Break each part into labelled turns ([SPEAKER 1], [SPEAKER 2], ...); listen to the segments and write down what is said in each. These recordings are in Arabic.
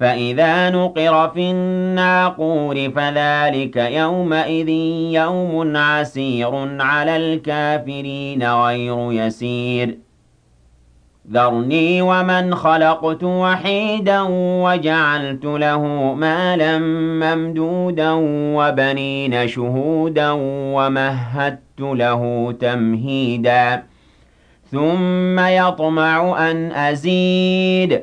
[SPEAKER 1] فَإِذَا نُقِرَ فِي النَّاقُورِ فَذَلِكَ يَوْمَئِذٍ يَوْمٌ عَسِيرٌ عَلَى الْكَافِرِينَ غَيْرُ يَسِيرٍ ذَرْنِي وَمَنْ خَلَقْتُ وَحِيدًا وَجَعَلْتُ لَهُ مَالًا مَمْدُودًا وَبَنِينَ شُهُودًا وَمَهَّدتُّ لَهُ تَمْهِيدًا ثُمَّ يَطْمَعُ أَنْ أَزِيدَ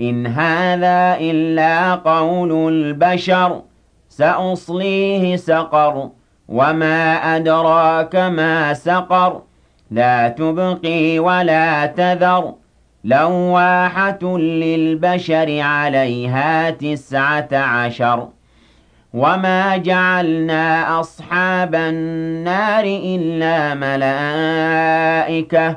[SPEAKER 1] إن هذا إلا قول البشر سأصليه سقر وما أدراك ما سقر لا تبقي ولا تذر لواحة للبشر عليها تسعة عشر وما جعلنا أصحاب النار إلا ملائكة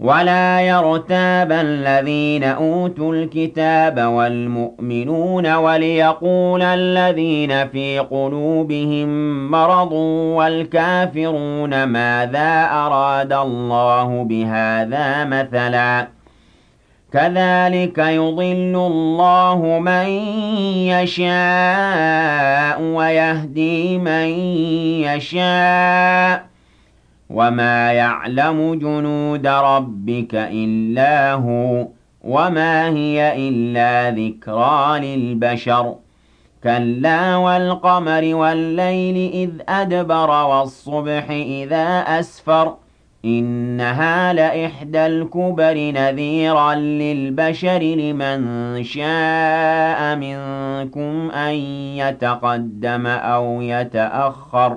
[SPEAKER 1] ولا يرتاب الذين أوتوا الكتاب والمؤمنون وليقول الذين في قلوبهم مرض والكافرون ماذا أراد الله بهذا مثلا كذلك يضل الله من يشاء ويهدي من يشاء وما يعلم جنود ربك إلا هو وما هي إلا ذكرى للبشر كلا والقمر والليل إذ أدبر والصبح إذا أسفر إنها لإحدى الكبر نذيرا للبشر لمن شاء منكم أن يتقدم أو يتأخر ۖ